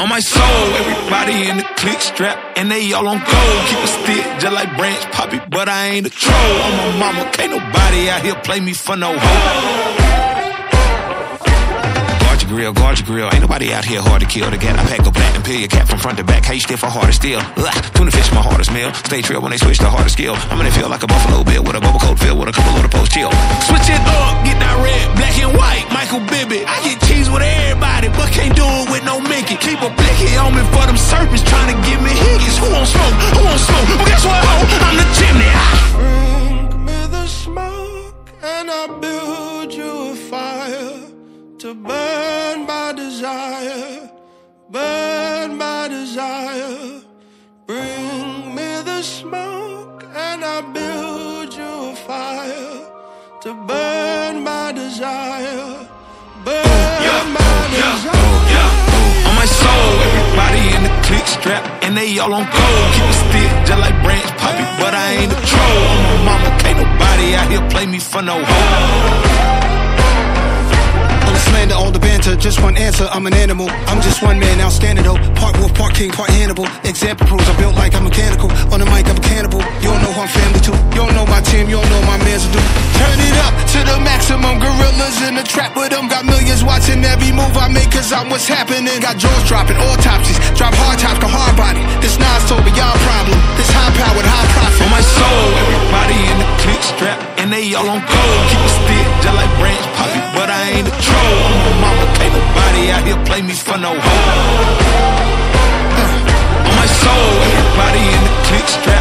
on my soul. Everybody in the click strap, and they all on gold. Keep a stick just like Branch Poppy, but I ain't a troll. I'm a mama, can't nobody out here play me for no hoe grill, guard your grill. Ain't nobody out here hard to kill. The gat I pack a platinum peel your cap from front to back. Hey, stiff or harder still. Ugh, tuna fish my hardest meal. Stay trail when they switch to harder skill. I'm gonna feel like a buffalo bill with a bubble coat filled with a couple of the post chill. Switch it up, get that red, black and white. Michael Bibby. I get cheese with everybody, but can't do it with no Mickey. Keep a blicky on me for them serpents trying to give me hickeys. Who won't smoke? Who won't smoke? Well, guess what, ho? I'm the chimney. Ah. Bring me the smoke and I'll build you a fire to burn my desire, burn my desire. Bring me the smoke and I'll build you a fire to burn my desire, burn yeah, my yeah, desire. Yeah, on my soul, everybody in the click strap and they all on gold. Keep a stick just like Branch Poppy, but I ain't a troll. On my mama, can't nobody out here play me for no hoe all the banter, just one answer. I'm an animal. I'm just one man, outstanding though. Part wolf, part king, part Hannibal. Example proves I'm built like I'm mechanical. On the mic, I'm a cannibal. You don't know who I'm family to. You don't know my team, you don't know my man's do. Turn it up to the maximum. Gorillas in the trap with them. Got millions watching every move I make, cause I'm what's happening. Got jaws dropping, autopsies. Drop hard tops, go hard body. This told me, y'all problem. This high powered, high profit. On my soul, everybody in the click strap, and they all on gold. For no hoe. On uh, my soul, everybody in the click strap,